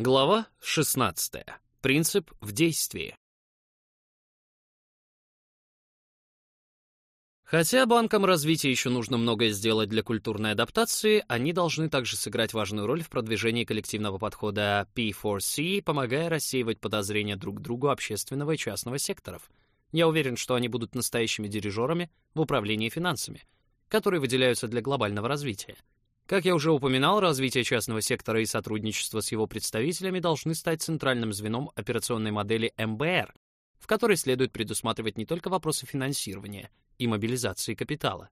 Глава 16. Принцип в действии. Хотя банкам развития еще нужно многое сделать для культурной адаптации, они должны также сыграть важную роль в продвижении коллективного подхода P4C, помогая рассеивать подозрения друг к другу общественного и частного секторов. Я уверен, что они будут настоящими дирижерами в управлении финансами, которые выделяются для глобального развития. Как я уже упоминал, развитие частного сектора и сотрудничество с его представителями должны стать центральным звеном операционной модели МБР, в которой следует предусматривать не только вопросы финансирования и мобилизации капитала.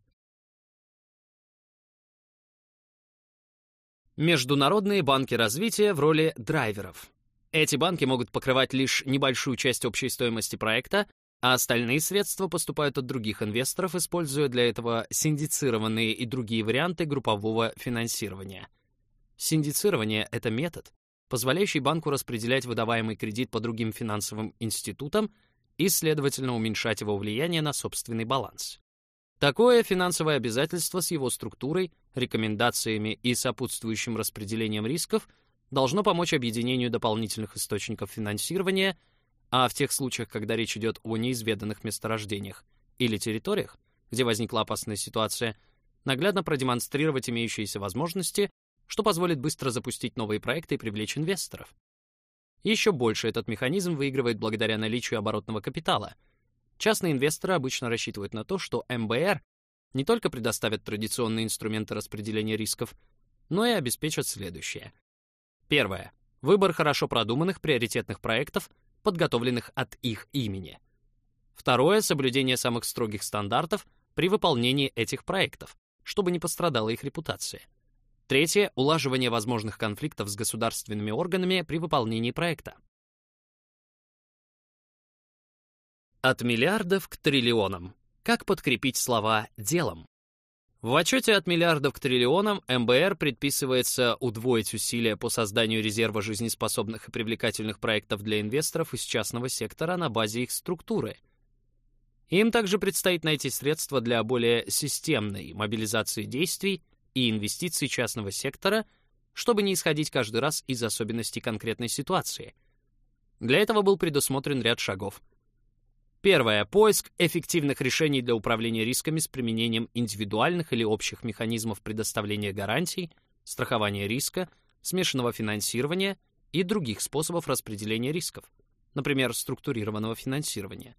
Международные банки развития в роли драйверов. Эти банки могут покрывать лишь небольшую часть общей стоимости проекта, а остальные средства поступают от других инвесторов, используя для этого синдицированные и другие варианты группового финансирования. Синдицирование — это метод, позволяющий банку распределять выдаваемый кредит по другим финансовым институтам и, следовательно, уменьшать его влияние на собственный баланс. Такое финансовое обязательство с его структурой, рекомендациями и сопутствующим распределением рисков должно помочь объединению дополнительных источников финансирования — а в тех случаях, когда речь идет о неизведанных месторождениях или территориях, где возникла опасная ситуация, наглядно продемонстрировать имеющиеся возможности, что позволит быстро запустить новые проекты и привлечь инвесторов. Еще больше этот механизм выигрывает благодаря наличию оборотного капитала. Частные инвесторы обычно рассчитывают на то, что МБР не только предоставят традиционные инструменты распределения рисков, но и обеспечат следующее. Первое. Выбор хорошо продуманных приоритетных проектов — подготовленных от их имени. Второе — соблюдение самых строгих стандартов при выполнении этих проектов, чтобы не пострадала их репутация. Третье — улаживание возможных конфликтов с государственными органами при выполнении проекта. От миллиардов к триллионам. Как подкрепить слова делом? В отчете от миллиардов к триллионам МБР предписывается удвоить усилия по созданию резерва жизнеспособных и привлекательных проектов для инвесторов из частного сектора на базе их структуры. Им также предстоит найти средства для более системной мобилизации действий и инвестиций частного сектора, чтобы не исходить каждый раз из особенностей конкретной ситуации. Для этого был предусмотрен ряд шагов — Первое. Поиск эффективных решений для управления рисками с применением индивидуальных или общих механизмов предоставления гарантий, страхования риска, смешанного финансирования и других способов распределения рисков, например, структурированного финансирования.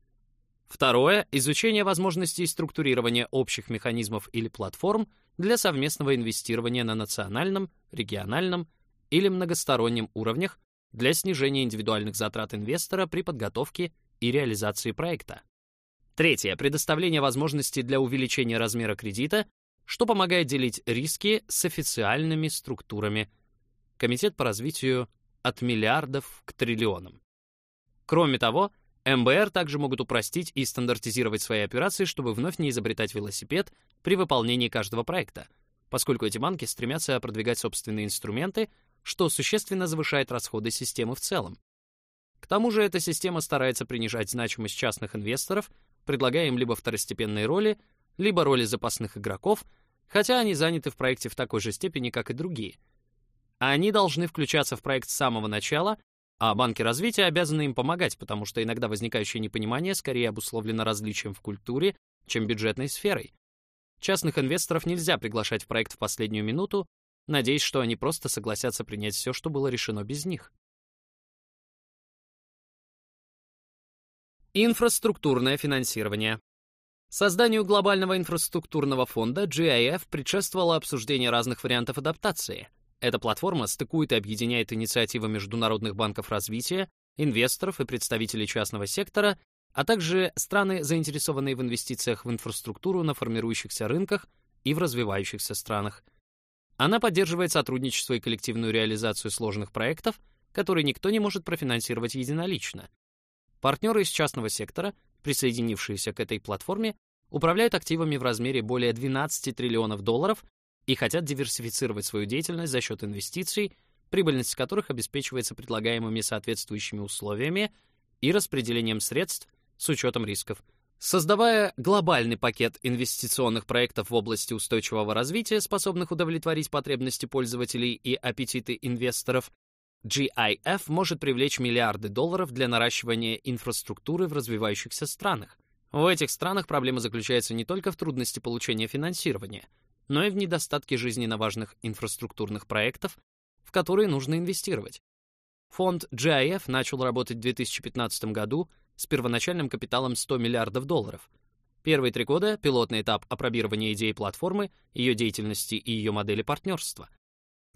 Второе. Изучение возможностей структурирования общих механизмов или платформ для совместного инвестирования на национальном, региональном или многостороннем уровнях для снижения индивидуальных затрат инвестора при подготовке и реализации проекта. Третье. Предоставление возможности для увеличения размера кредита, что помогает делить риски с официальными структурами. Комитет по развитию от миллиардов к триллионам. Кроме того, МБР также могут упростить и стандартизировать свои операции, чтобы вновь не изобретать велосипед при выполнении каждого проекта, поскольку эти банки стремятся продвигать собственные инструменты, что существенно завышает расходы системы в целом. К тому же эта система старается принижать значимость частных инвесторов, предлагая им либо второстепенные роли, либо роли запасных игроков, хотя они заняты в проекте в такой же степени, как и другие. Они должны включаться в проект с самого начала, а банки развития обязаны им помогать, потому что иногда возникающее непонимание скорее обусловлено различием в культуре, чем бюджетной сферой. Частных инвесторов нельзя приглашать в проект в последнюю минуту, надеясь, что они просто согласятся принять все, что было решено без них. Инфраструктурное финансирование. Созданию глобального инфраструктурного фонда GIF предшествовало обсуждение разных вариантов адаптации. Эта платформа стыкует и объединяет инициативы международных банков развития, инвесторов и представителей частного сектора, а также страны, заинтересованные в инвестициях в инфраструктуру на формирующихся рынках и в развивающихся странах. Она поддерживает сотрудничество и коллективную реализацию сложных проектов, которые никто не может профинансировать единолично. Партнеры из частного сектора, присоединившиеся к этой платформе, управляют активами в размере более 12 триллионов долларов и хотят диверсифицировать свою деятельность за счет инвестиций, прибыльность которых обеспечивается предлагаемыми соответствующими условиями и распределением средств с учетом рисков. Создавая глобальный пакет инвестиционных проектов в области устойчивого развития, способных удовлетворить потребности пользователей и аппетиты инвесторов, GIF может привлечь миллиарды долларов для наращивания инфраструктуры в развивающихся странах. В этих странах проблема заключается не только в трудности получения финансирования, но и в недостатке жизненно важных инфраструктурных проектов, в которые нужно инвестировать. Фонд GIF начал работать в 2015 году с первоначальным капиталом 100 миллиардов долларов. Первые три года — пилотный этап опробирования идеи платформы, ее деятельности и ее модели партнерства.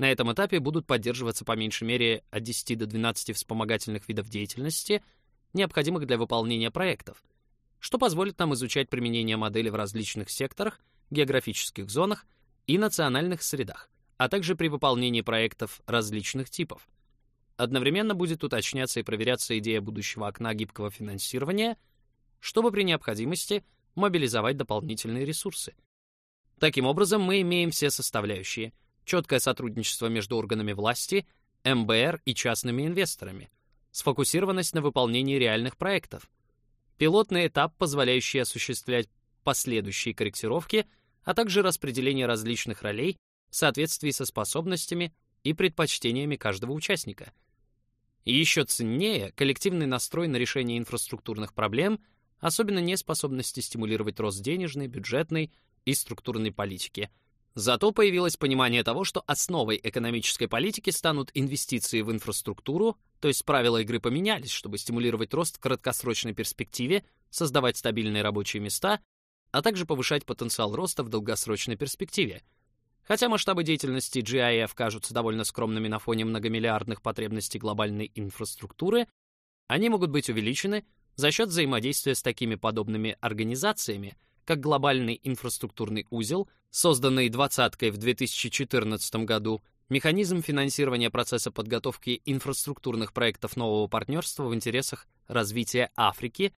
На этом этапе будут поддерживаться по меньшей мере от 10 до 12 вспомогательных видов деятельности, необходимых для выполнения проектов, что позволит нам изучать применение модели в различных секторах, географических зонах и национальных средах, а также при выполнении проектов различных типов. Одновременно будет уточняться и проверяться идея будущего окна гибкого финансирования, чтобы при необходимости мобилизовать дополнительные ресурсы. Таким образом, мы имеем все составляющие — четкое сотрудничество между органами власти, МБР и частными инвесторами, сфокусированность на выполнении реальных проектов, пилотный этап, позволяющий осуществлять последующие корректировки, а также распределение различных ролей в соответствии со способностями и предпочтениями каждого участника. И еще ценнее коллективный настрой на решение инфраструктурных проблем, особенно неспособности стимулировать рост денежной, бюджетной и структурной политики — Зато появилось понимание того, что основой экономической политики станут инвестиции в инфраструктуру, то есть правила игры поменялись, чтобы стимулировать рост в краткосрочной перспективе, создавать стабильные рабочие места, а также повышать потенциал роста в долгосрочной перспективе. Хотя масштабы деятельности GIF кажутся довольно скромными на фоне многомиллиардных потребностей глобальной инфраструктуры, они могут быть увеличены за счет взаимодействия с такими подобными организациями, как глобальный инфраструктурный узел, созданный двадцаткой в 2014 году, механизм финансирования процесса подготовки инфраструктурных проектов нового партнерства в интересах развития Африки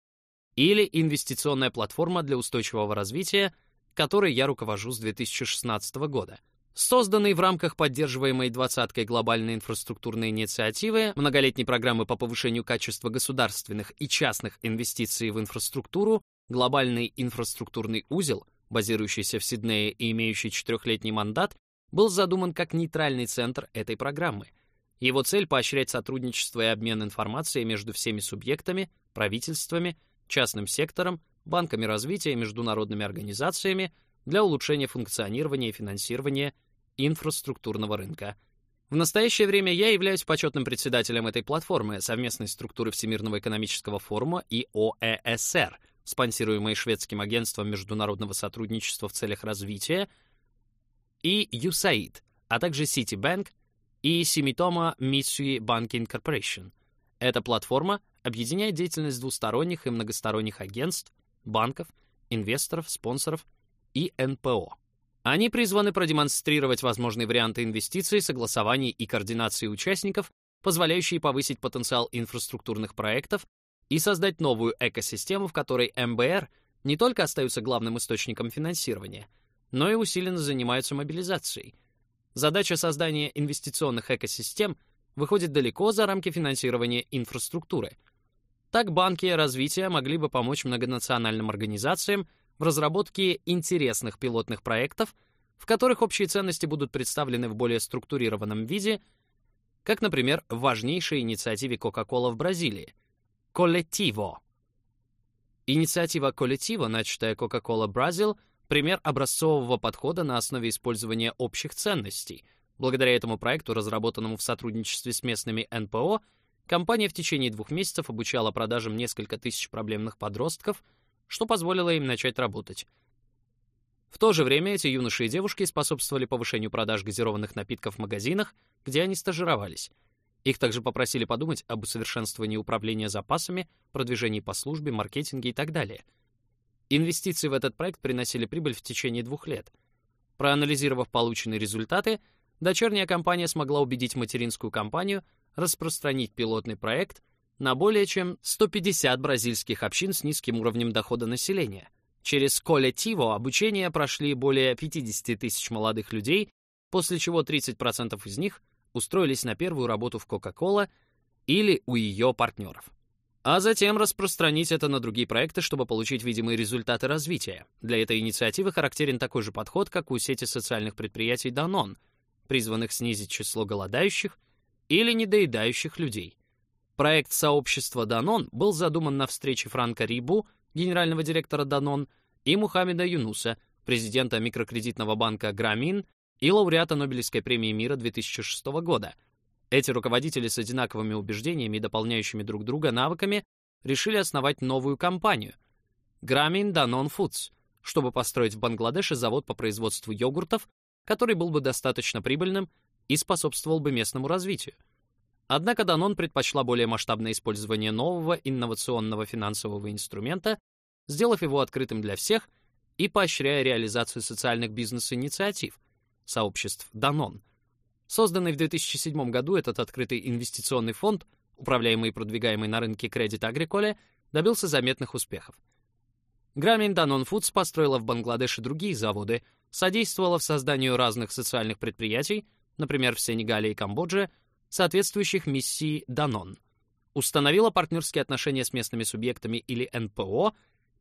или инвестиционная платформа для устойчивого развития, которой я руковожу с 2016 года. Созданный в рамках поддерживаемой двадцаткой глобальной инфраструктурной инициативы многолетней программы по повышению качества государственных и частных инвестиций в инфраструктуру, Глобальный инфраструктурный узел, базирующийся в Сиднее и имеющий четырехлетний мандат, был задуман как нейтральный центр этой программы. Его цель — поощрять сотрудничество и обмен информацией между всеми субъектами, правительствами, частным сектором, банками развития и международными организациями для улучшения функционирования и финансирования инфраструктурного рынка. В настоящее время я являюсь почетным председателем этой платформы совместной структуры Всемирного экономического форума и ОЭСР — спонсируемые шведским агентством международного сотрудничества в целях развития, и USAID, а также Citibank и Sumitomo Mitsui Banking Corporation. Эта платформа объединяет деятельность двусторонних и многосторонних агентств, банков, инвесторов, спонсоров и НПО. Они призваны продемонстрировать возможные варианты инвестиций, согласований и координации участников, позволяющие повысить потенциал инфраструктурных проектов и создать новую экосистему, в которой МБР не только остаются главным источником финансирования, но и усиленно занимаются мобилизацией. Задача создания инвестиционных экосистем выходит далеко за рамки финансирования инфраструктуры. Так банки развития могли бы помочь многонациональным организациям в разработке интересных пилотных проектов, в которых общие ценности будут представлены в более структурированном виде, как, например, в важнейшей инициативе Coca-Cola в Бразилии — Коллективо. Инициатива Коллективо, начатая Coca-Cola Brazil, пример образцового подхода на основе использования общих ценностей. Благодаря этому проекту, разработанному в сотрудничестве с местными НПО, компания в течение двух месяцев обучала продажам несколько тысяч проблемных подростков, что позволило им начать работать. В то же время эти юноши и девушки способствовали повышению продаж газированных напитков в магазинах, где они стажировались. Их также попросили подумать об усовершенствовании управления запасами, продвижении по службе, маркетинге и так далее. Инвестиции в этот проект приносили прибыль в течение двух лет. Проанализировав полученные результаты, дочерняя компания смогла убедить материнскую компанию распространить пилотный проект на более чем 150 бразильских общин с низким уровнем дохода населения. Через Коллективо обучение прошли более 50 тысяч молодых людей, после чего 30% из них устроились на первую работу в Coca-Cola или у ее партнеров. А затем распространить это на другие проекты, чтобы получить видимые результаты развития. Для этой инициативы характерен такой же подход, как у сети социальных предприятий Danone, призванных снизить число голодающих или недоедающих людей. Проект сообщества Данон был задуман на встрече Франка Рибу, генерального директора Данон, и Мухаммеда Юнуса, президента микрокредитного банка Грамин и лауреата Нобелевской премии мира 2006 года. Эти руководители с одинаковыми убеждениями и дополняющими друг друга навыками решили основать новую компанию Grameen Danone Foods, чтобы построить в Бангладеше завод по производству йогуртов, который был бы достаточно прибыльным и способствовал бы местному развитию. Однако Danone предпочла более масштабное использование нового инновационного финансового инструмента, сделав его открытым для всех и поощряя реализацию социальных бизнес-инициатив, сообществ Danone. Созданный в 2007 году этот открытый инвестиционный фонд, управляемый и продвигаемый на рынке Credit Agricole, добился заметных успехов. Грамин Danone Foods построила в Бангладеше другие заводы, содействовала в созданию разных социальных предприятий, например, в Сенегале и Камбодже, соответствующих миссии Danone. Установила партнерские отношения с местными субъектами или НПО,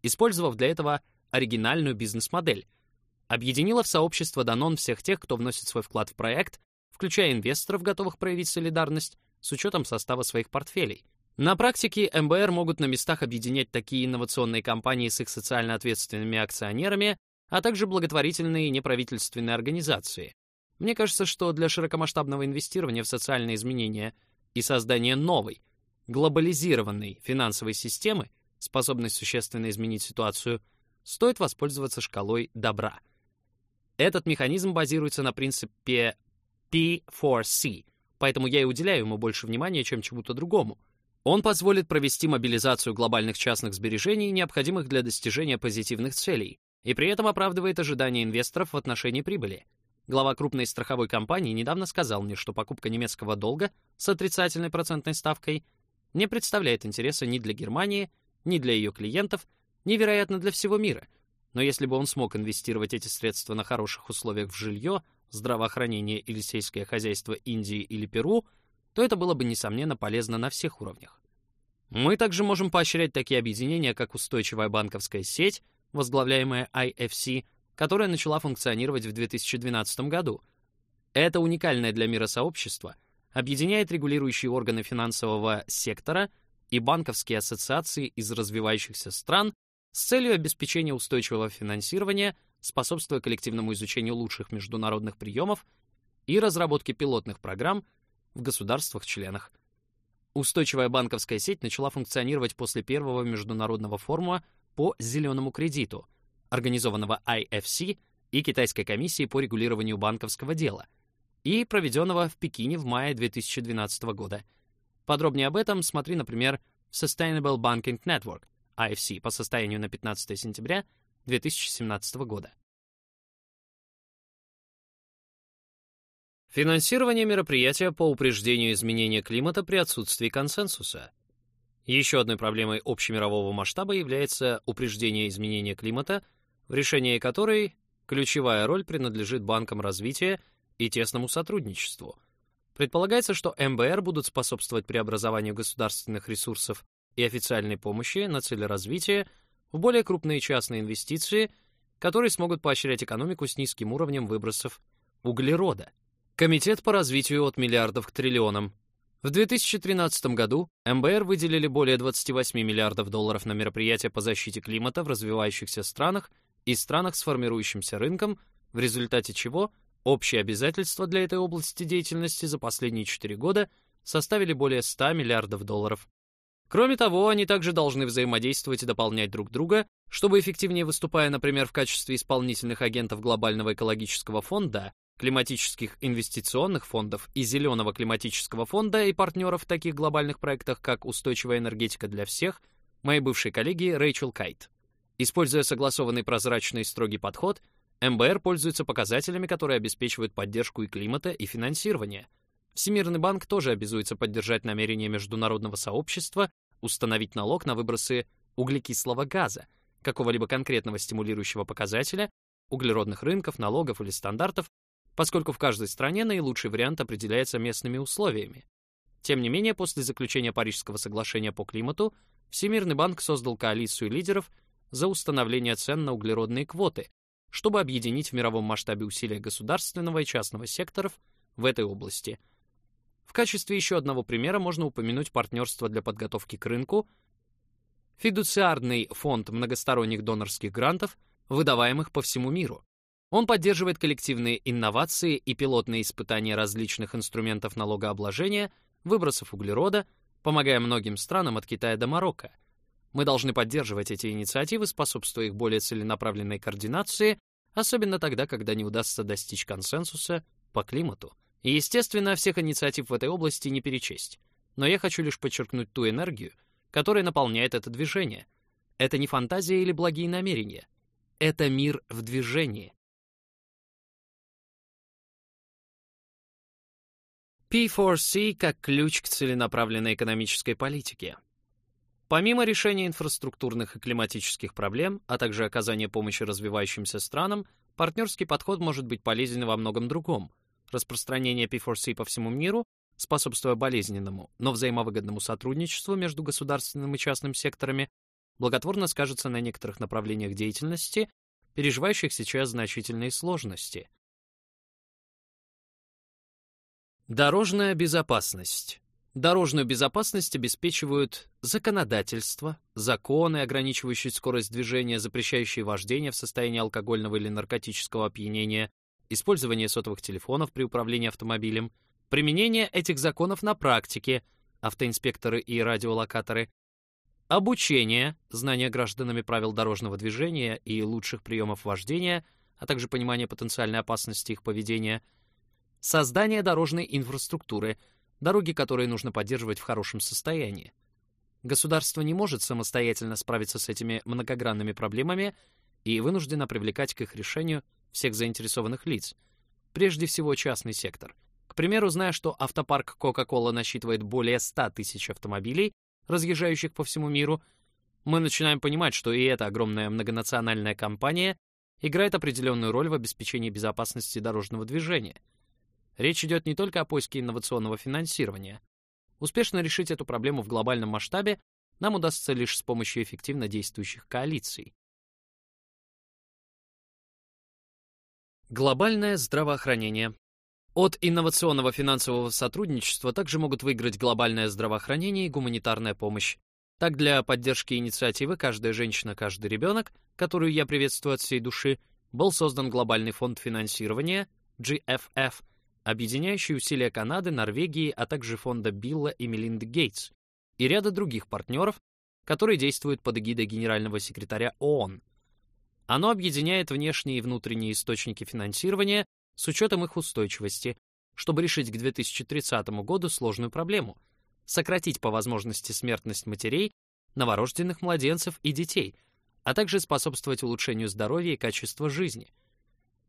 использовав для этого оригинальную бизнес-модель. Объединила в сообщество Danone всех тех, кто вносит свой вклад в проект, включая инвесторов, готовых проявить солидарность, с учетом состава своих портфелей. На практике МБР могут на местах объединять такие инновационные компании с их социально ответственными акционерами, а также благотворительные и неправительственные организации. Мне кажется, что для широкомасштабного инвестирования в социальные изменения и создания новой, глобализированной финансовой системы, способной существенно изменить ситуацию, стоит воспользоваться шкалой добра. Этот механизм базируется на принципе P4C, поэтому я и уделяю ему больше внимания, чем чему-то другому — он позволит провести мобилизацию глобальных частных сбережений, необходимых для достижения позитивных целей, и при этом оправдывает ожидания инвесторов в отношении прибыли. Глава крупной страховой компании недавно сказал мне, что покупка немецкого долга с отрицательной процентной ставкой не представляет интереса ни для Германии, ни для ее клиентов, ни, вероятно, для всего мира. Но если бы он смог инвестировать эти средства на хороших условиях в жилье, здравоохранение или сельское хозяйство Индии или Перу — то это было бы, несомненно, полезно на всех уровнях. Мы также можем поощрять такие объединения, как устойчивая банковская сеть, возглавляемая IFC, которая начала функционировать в 2012 году. Это уникальное для мира сообщество объединяет регулирующие органы финансового сектора и банковские ассоциации из развивающихся стран с целью обеспечения устойчивого финансирования, способствуя коллективному изучению лучших международных приемов и разработке пилотных программ в государствах-членах. Устойчивая банковская сеть начала функционировать после первого международного форума по зеленому кредиту, организованного IFC и Китайской комиссией по регулированию банковского дела, и проведенного в Пекине в мае 2012 года. Подробнее об этом смотри, например, в Sustainable Banking Network, IFC, по состоянию на 15 сентября 2017 года. Финансирование мероприятия по упреждению изменения климата при отсутствии консенсуса. Еще одной проблемой общемирового масштаба является упреждение изменения климата, в решении которой ключевая роль принадлежит банкам развития и тесному сотрудничеству. Предполагается, что МБР будут способствовать преобразованию государственных ресурсов и официальной помощи на цели развития в более крупные частные инвестиции, которые смогут поощрять экономику с низким уровнем выбросов углерода. Комитет по развитию от миллиардов к триллионам. В 2013 году МБР выделили более 28 миллиардов долларов на мероприятия по защите климата в развивающихся странах и странах с формирующимся рынком, в результате чего общие обязательства для этой области деятельности за последние 4 года составили более 100 миллиардов долларов. Кроме того, они также должны взаимодействовать и дополнять друг друга, чтобы эффективнее выступая, например, в качестве исполнительных агентов Глобального экологического фонда, климатических инвестиционных фондов и Зеленого климатического фонда и партнеров в таких глобальных проектах, как «Устойчивая энергетика для всех», моей бывшей коллеги Рэйчел Кайт. Используя согласованный прозрачный и строгий подход, МБР пользуется показателями, которые обеспечивают поддержку и климата, и финансирования. Всемирный банк тоже обязуется поддержать намерения международного сообщества установить налог на выбросы углекислого газа, какого-либо конкретного стимулирующего показателя, углеродных рынков, налогов или стандартов, поскольку в каждой стране наилучший вариант определяется местными условиями. Тем не менее, после заключения Парижского соглашения по климату, Всемирный банк создал коалицию лидеров за установление цен на углеродные квоты, чтобы объединить в мировом масштабе усилия государственного и частного секторов в этой области. В качестве еще одного примера можно упомянуть партнерство для подготовки к рынку, фидуциарный фонд многосторонних донорских грантов, выдаваемых по всему миру. Он поддерживает коллективные инновации и пилотные испытания различных инструментов налогообложения, выбросов углерода, помогая многим странам от Китая до Марокко. Мы должны поддерживать эти инициативы, способствуя их более целенаправленной координации, особенно тогда, когда не удастся достичь консенсуса по климату. И, естественно, всех инициатив в этой области не перечесть. Но я хочу лишь подчеркнуть ту энергию, которая наполняет это движение. Это не фантазия или благие намерения. Это мир в движении. P4C как ключ к целенаправленной экономической политике. Помимо решения инфраструктурных и климатических проблем, а также оказания помощи развивающимся странам, партнерский подход может быть полезен во многом другом. Распространение P4C по всему миру, способствуя болезненному, но взаимовыгодному сотрудничеству между государственным и частным секторами, благотворно скажется на некоторых направлениях деятельности, переживающих сейчас значительные сложности. Дорожная безопасность. Дорожную безопасность обеспечивают законодательство, законы, ограничивающие скорость движения, запрещающие вождение в состоянии алкогольного или наркотического опьянения, использование сотовых телефонов при управлении автомобилем, применение этих законов на практике, автоинспекторы и радиолокаторы, обучение, знание гражданами правил дорожного движения и лучших приемов вождения, а также понимание потенциальной опасности их поведения, создание дорожной инфраструктуры, дороги, которые нужно поддерживать в хорошем состоянии. Государство не может самостоятельно справиться с этими многогранными проблемами и вынуждено привлекать к их решению всех заинтересованных лиц, прежде всего частный сектор. К примеру, зная, что автопарк Coca-Cola насчитывает более 100 тысяч автомобилей, разъезжающих по всему миру, мы начинаем понимать, что и эта огромная многонациональная компания играет определенную роль в обеспечении безопасности дорожного движения. Речь идет не только о поиске инновационного финансирования. Успешно решить эту проблему в глобальном масштабе нам удастся лишь с помощью эффективно действующих коалиций. Глобальное здравоохранение. От инновационного финансового сотрудничества также могут выиграть глобальное здравоохранение и гуманитарная помощь. Так, для поддержки инициативы «Каждая женщина, каждый ребенок», которую я приветствую от всей души, был создан глобальный фонд финансирования GFF, объединяющий усилия Канады, Норвегии, а также фонда Билла и Мелинды Гейтс и ряда других партнеров, которые действуют под эгидой генерального секретаря ООН. Оно объединяет внешние и внутренние источники финансирования с учетом их устойчивости, чтобы решить к 2030 году сложную проблему — сократить по возможности смертность матерей, новорожденных младенцев и детей, а также способствовать улучшению здоровья и качества жизни.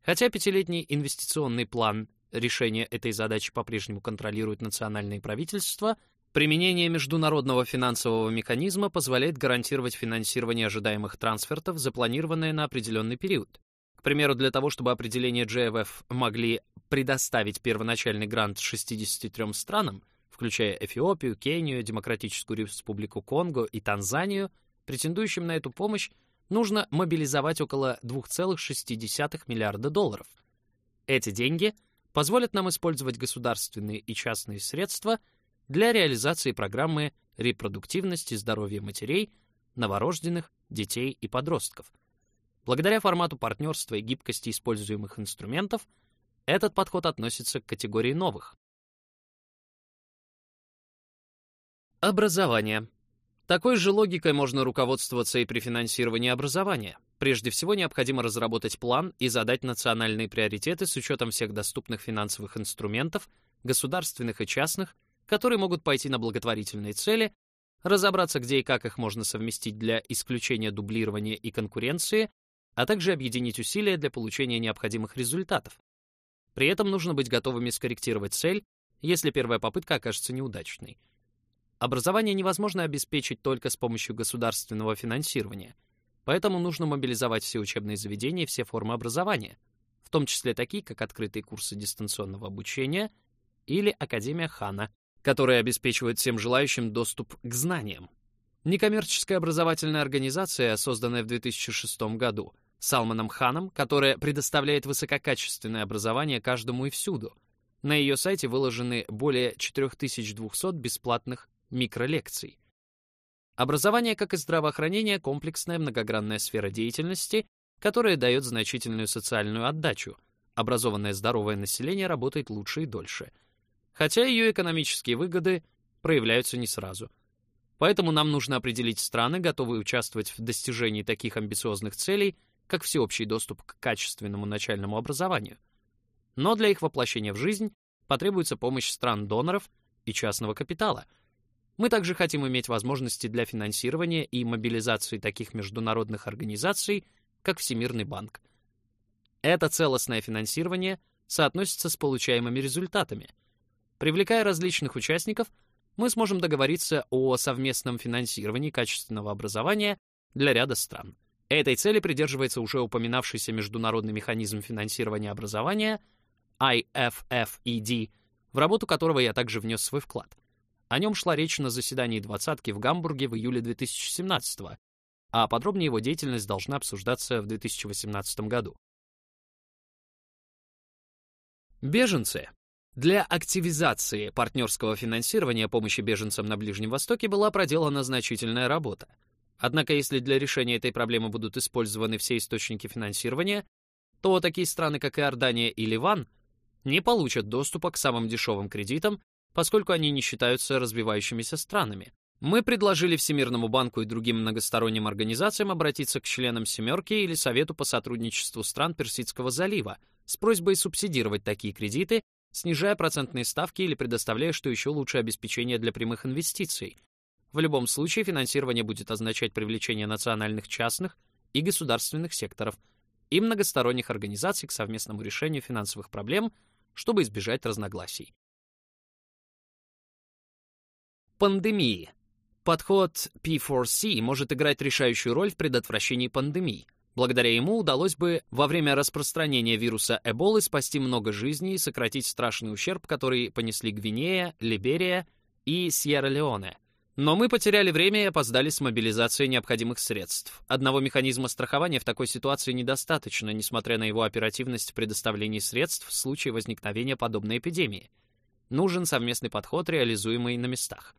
Хотя пятилетний инвестиционный план решения этой задачи по-прежнему контролирует национальные правительства, применение международного финансового механизма позволяет гарантировать финансирование ожидаемых трансфертов, запланированное на определенный период. К примеру, для того, чтобы определение GFF могли предоставить первоначальный грант 63 странам, включая Эфиопию, Кению, Демократическую Республику Конго и Танзанию, претендующим на эту помощь, нужно мобилизовать около 2,6 миллиарда долларов. Эти деньги позволят нам использовать государственные и частные средства для реализации программы репродуктивности здоровья матерей, новорожденных, детей и подростков – Благодаря формату партнерства и гибкости используемых инструментов, этот подход относится к категории новых. Образование. Такой же логикой можно руководствоваться и при финансировании образования. Прежде всего, необходимо разработать план и задать национальные приоритеты с учетом всех доступных финансовых инструментов, государственных и частных, которые могут пойти на благотворительные цели, разобраться, где и как их можно совместить для исключения дублирования и конкуренции, а также объединить усилия для получения необходимых результатов. При этом нужно быть готовыми скорректировать цель, если первая попытка окажется неудачной. Образование невозможно обеспечить только с помощью государственного финансирования, поэтому нужно мобилизовать все учебные заведения и все формы образования, в том числе такие, как открытые курсы дистанционного обучения или Академия Хана, которые обеспечивают всем желающим доступ к знаниям. Некоммерческая образовательная организация, созданная в 2006 году, Салманом Ханом, которая предоставляет высококачественное образование каждому и всюду, На ее сайте выложены более 4200 бесплатных микролекций. Образование, как и здравоохранение, комплексная многогранная сфера деятельности, которая дает значительную социальную отдачу. Образованное здоровое население работает лучше и дольше. Хотя ее экономические выгоды проявляются не сразу. Поэтому нам нужно определить страны, готовые участвовать в достижении таких амбициозных целей, как всеобщий доступ к качественному начальному образованию. Но для их воплощения в жизнь потребуется помощь стран-доноров и частного капитала — мы также хотим иметь возможности для финансирования и мобилизации таких международных организаций, как Всемирный банк. Это целостное финансирование соотносится с получаемыми результатами. Привлекая различных участников, мы сможем договориться о совместном финансировании качественного образования для ряда стран. Этой цели придерживается уже упоминавшийся международный механизм финансирования образования IFFED, в работу которого я также внес свой вклад. О нем шла речь на заседании двадцатки в Гамбурге в июле 2017 года, а подробнее его деятельность должна обсуждаться в 2018 году. Беженцы. Для активизации партнерского финансирования помощи беженцам на Ближнем Востоке была проделана значительная работа. Однако, если для решения этой проблемы будут использованы все источники финансирования, то такие страны, как Иордания и Ливан, не получат доступа к самым дешевым кредитам поскольку они не считаются развивающимися странами. Мы предложили Всемирному банку и другим многосторонним организациям обратиться к членам «семерки» или Совету по сотрудничеству стран Персидского залива с просьбой субсидировать такие кредиты, снижая процентные ставки или предоставляя, что еще лучше, обеспечение для прямых инвестиций. В любом случае финансирование будет означать привлечение национальных частных и государственных секторов и многосторонних организаций к совместному решению финансовых проблем, чтобы избежать разногласий. Пандемии. Подход P4C может играть решающую роль в предотвращении пандемий. Благодаря ему удалось бы во время распространения вируса Эболы спасти много жизней и сократить страшный ущерб, который понесли Гвинея, Либерия и Сьерра-Леоне. Но мы потеряли время и опоздали с мобилизацией необходимых средств. Одного механизма страхования в такой ситуации недостаточно, несмотря на его оперативность в предоставлении средств в случае возникновения подобной эпидемии. Нужен совместный подход, реализуемый на местах.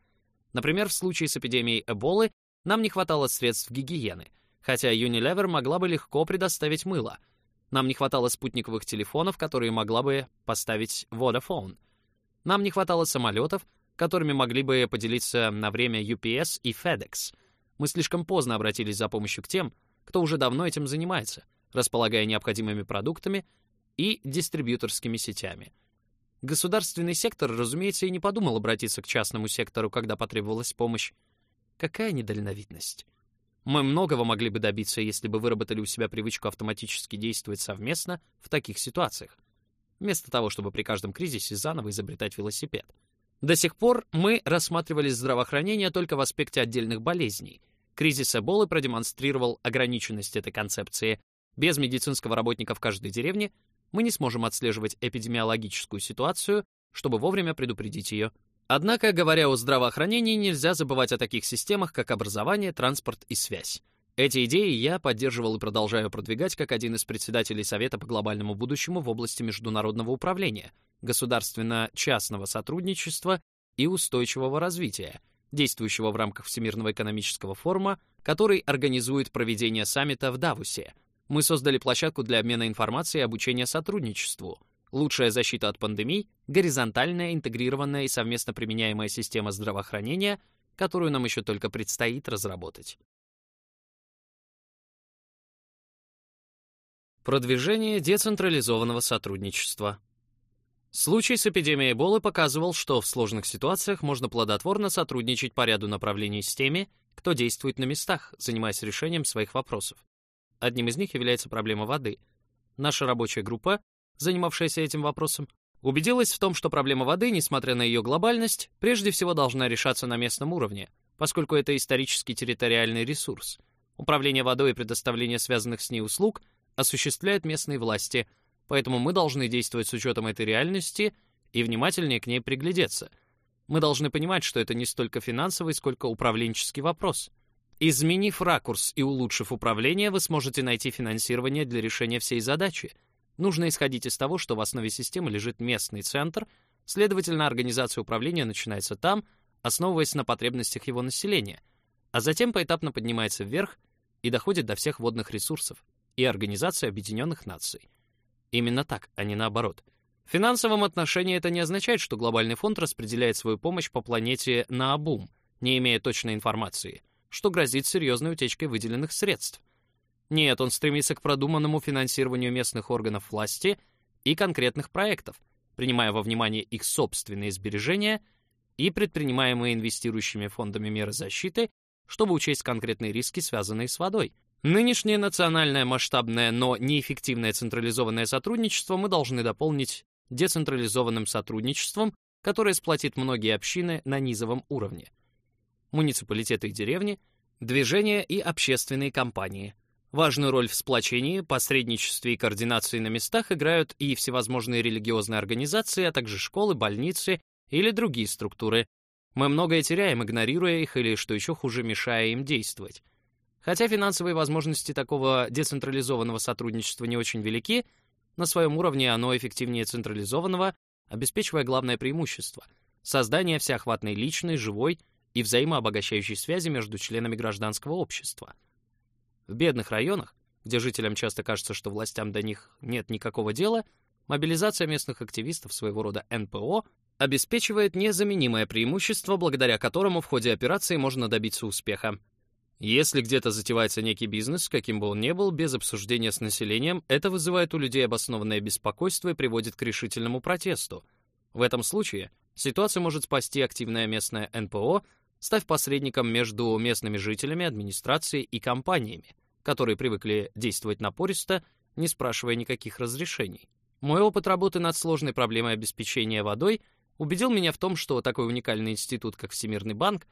Например, в случае с эпидемией Эболы нам не хватало средств гигиены, хотя Unilever могла бы легко предоставить мыло. Нам не хватало спутниковых телефонов, которые могла бы поставить Vodafone. Нам не хватало самолетов, которыми могли бы поделиться на время UPS и FedEx. Мы слишком поздно обратились за помощью к тем, кто уже давно этим занимается, располагая необходимыми продуктами и дистрибьюторскими сетями — Государственный сектор, разумеется, и не подумал обратиться к частному сектору, когда потребовалась помощь. Какая недальновидность. Мы многого могли бы добиться, если бы выработали у себя привычку автоматически действовать совместно в таких ситуациях, вместо того, чтобы при каждом кризисе заново изобретать велосипед. До сих пор мы рассматривали здравоохранение только в аспекте отдельных болезней. Кризис Эболы продемонстрировал ограниченность этой концепции. Без медицинского работника в каждой деревне мы не сможем отслеживать эпидемиологическую ситуацию, чтобы вовремя предупредить ее. Однако, говоря о здравоохранении, нельзя забывать о таких системах, как образование, транспорт и связь. Эти идеи я поддерживал и продолжаю продвигать как один из председателей Совета по глобальному будущему в области международного управления, государственно-частного сотрудничества и устойчивого развития, действующего в рамках Всемирного экономического форума, который организует проведение саммита в Давусе – мы создали площадку для обмена информацией и обучения сотрудничеству. Лучшая защита от пандемий — горизонтальная, интегрированная и совместно применяемая система здравоохранения, которую нам еще только предстоит разработать. Продвижение децентрализованного сотрудничества. Случай с эпидемией Эболы показывал, что в сложных ситуациях можно плодотворно сотрудничать по ряду направлений с теми, кто действует на местах, занимаясь решением своих вопросов. Одним из них является проблема воды. Наша рабочая группа, занимавшаяся этим вопросом, убедилась в том, что проблема воды, несмотря на ее глобальность, прежде всего должна решаться на местном уровне, поскольку это исторический территориальный ресурс. Управление водой и предоставление связанных с ней услуг осуществляют местные власти, поэтому мы должны действовать с учетом этой реальности и внимательнее к ней приглядеться. Мы должны понимать, что это не столько финансовый, сколько управленческий вопрос — Изменив ракурс и улучшив управление, вы сможете найти финансирование для решения всей задачи. Нужно исходить из того, что в основе системы лежит местный центр, следовательно, организация управления начинается там, основываясь на потребностях его населения, а затем поэтапно поднимается вверх и доходит до всех водных ресурсов и Организации Объединенных Наций. Именно так, а не наоборот. В финансовом отношении это не означает, что глобальный фонд распределяет свою помощь по планете на обум, не имея точной информации, что грозит серьезной утечкой выделенных средств. Нет, он стремится к продуманному финансированию местных органов власти и конкретных проектов, принимая во внимание их собственные сбережения и предпринимаемые инвестирующими фондами меры защиты, чтобы учесть конкретные риски, связанные с водой. Нынешнее национальное масштабное, но неэффективное централизованное сотрудничество мы должны дополнить децентрализованным сотрудничеством, которое сплотит многие общины на низовом уровне. Муниципалитеты и деревни, движения и общественные компании. Важную роль в сплочении, посредничестве и координации на местах играют и всевозможные религиозные организации, а также школы, больницы или другие структуры. Мы многое теряем, игнорируя их или, что еще хуже, мешая им действовать. Хотя финансовые возможности такого децентрализованного сотрудничества не очень велики, на своем уровне оно эффективнее централизованного, обеспечивая главное преимущество — создание всеохватной личной, живой и взаимообогащающей связи между членами гражданского общества. В бедных районах, где жителям часто кажется, что властям до них нет никакого дела, мобилизация местных активистов своего рода НПО обеспечивает незаменимое преимущество, благодаря которому в ходе операции можно добиться успеха. Если где-то затевается некий бизнес, каким бы он ни был, без обсуждения с населением, это вызывает у людей обоснованное беспокойство и приводит к решительному протесту. В этом случае ситуацию может спасти активная местная НПО, став посредником между местными жителями, администрацией и компаниями, которые привыкли действовать напористо, не спрашивая никаких разрешений. Мой опыт работы над сложной проблемой обеспечения водой убедил меня в том, что такой уникальный институт, как Всемирный банк,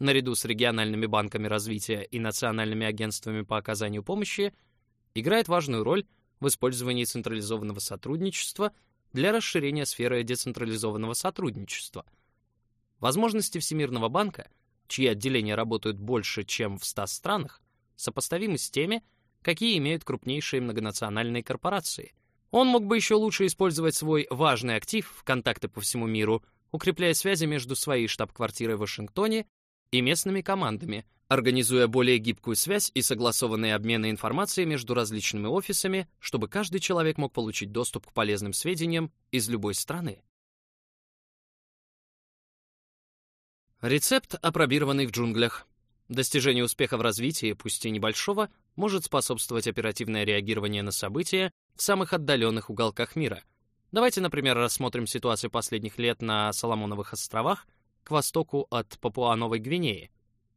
наряду с региональными банками развития и национальными агентствами по оказанию помощи, играет важную роль в использовании централизованного сотрудничества для расширения сферы децентрализованного сотрудничества. Возможности Всемирного банка, чьи отделения работают больше, чем в 100 странах, сопоставимы с теми, какие имеют крупнейшие многонациональные корпорации. Он мог бы еще лучше использовать свой важный актив контакты по всему миру, укрепляя связи между своей штаб-квартирой в Вашингтоне и местными командами, организуя более гибкую связь и согласованные обмены информацией между различными офисами, чтобы каждый человек мог получить доступ к полезным сведениям из любой страны. Рецепт, опробированный в джунглях. Достижению успеха в развитии, пусть и небольшого, может способствовать оперативное реагирование на события в самых отдаленных уголках мира. Давайте, например, рассмотрим ситуацию последних лет на Соломоновых островах — к востоку от Папуа-Новой Гвинеи.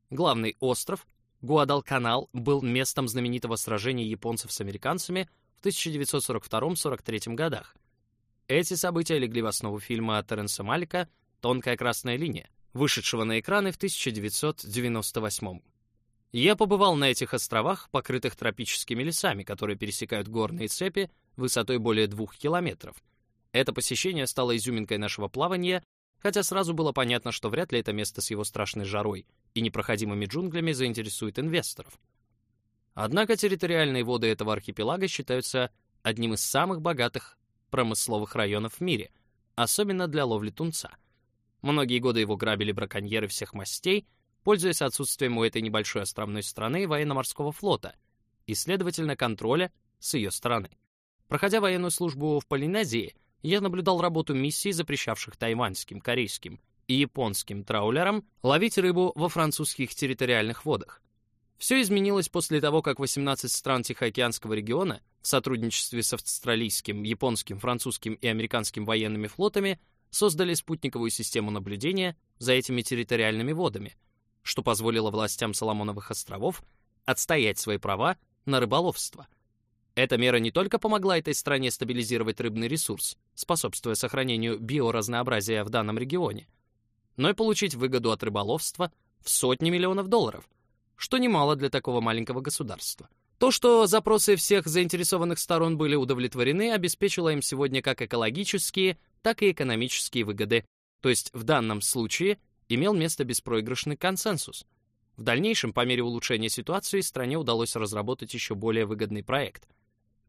Главный остров, Гуадалканал, был местом знаменитого сражения японцев с американцами в 1942-43 годах. Эти события легли в основу фильма Терренса Малика «Тонкая красная линия», вышедшего на экраны в 1998 Я побывал на этих островах, покрытых тропическими лесами, которые пересекают горные цепи высотой более двух километров. Это посещение стало изюминкой нашего плавания хотя сразу было понятно, что вряд ли это место с его страшной жарой и непроходимыми джунглями заинтересует инвесторов. Однако территориальные воды этого архипелага считаются одним из самых богатых промысловых районов в мире, особенно для ловли тунца. Многие годы его грабили браконьеры всех мастей, пользуясь отсутствием у этой небольшой островной страны военно-морского флота и, следовательно, контроля с ее стороны. Проходя военную службу в Полинезии, я наблюдал работу миссий, запрещавших тайваньским, корейским и японским траулерам ловить рыбу во французских территориальных водах. Все изменилось после того, как 18 стран Тихоокеанского региона в сотрудничестве с австралийским, японским, французским и американским военными флотами создали спутниковую систему наблюдения за этими территориальными водами, что позволило властям Соломоновых островов отстоять свои права на рыболовство – эта мера не только помогла этой стране стабилизировать рыбный ресурс, способствуя сохранению биоразнообразия в данном регионе, но и получить выгоду от рыболовства в сотни миллионов долларов, что немало для такого маленького государства. То, что запросы всех заинтересованных сторон были удовлетворены, обеспечило им сегодня как экологические, так и экономические выгоды, то есть в данном случае имел место беспроигрышный консенсус. В дальнейшем, по мере улучшения ситуации, стране удалось разработать еще более выгодный проект —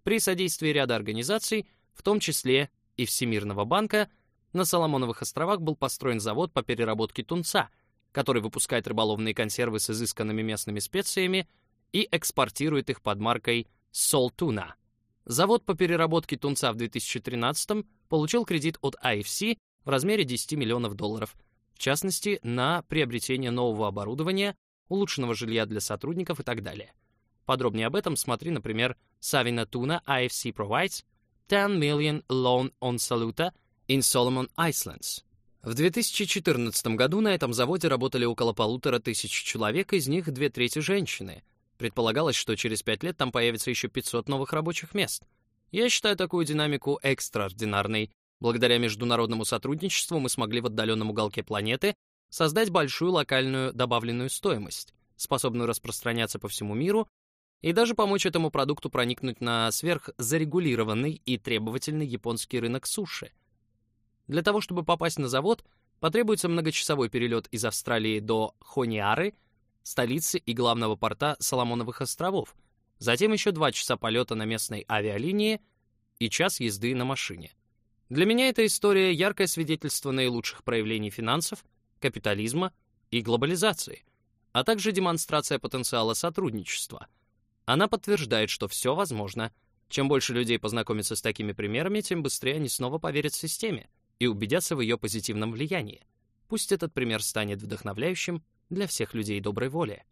при содействии ряда организаций, в том числе и Всемирного банка, на Соломоновых островах был построен завод по переработке тунца, который выпускает рыболовные консервы с изысканными местными специями и экспортирует их под маркой Солтуна. Завод по переработке тунца в 2013 получил кредит от IFC в размере 10 миллионов долларов, в частности, на приобретение нового оборудования, улучшенного жилья для сотрудников и так далее. Подробнее об этом смотри, например, Savina Tuna IFC provides 10 million loan on Saluta in Solomon Islands. В 2014 году на этом заводе работали около полутора тысяч человек, из них две трети женщины. Предполагалось, что через пять лет там появится еще 500 новых рабочих мест. Я считаю такую динамику экстраординарной. Благодаря международному сотрудничеству мы смогли в отдаленном уголке планеты создать большую локальную добавленную стоимость, способную распространяться по всему миру и даже помочь этому продукту проникнуть на сверхзарегулированный и требовательный японский рынок суши. Для того, чтобы попасть на завод, потребуется многочасовой перелет из Австралии до Хониары, столицы и главного порта Соломоновых островов, затем еще два часа полета на местной авиалинии и час езды на машине. Для меня эта история — яркое свидетельство наилучших проявлений финансов, капитализма и глобализации, а также демонстрация потенциала сотрудничества — она подтверждает, что все возможно. Чем больше людей познакомится с такими примерами, тем быстрее они снова поверят системе и убедятся в ее позитивном влиянии. Пусть этот пример станет вдохновляющим для всех людей доброй воли.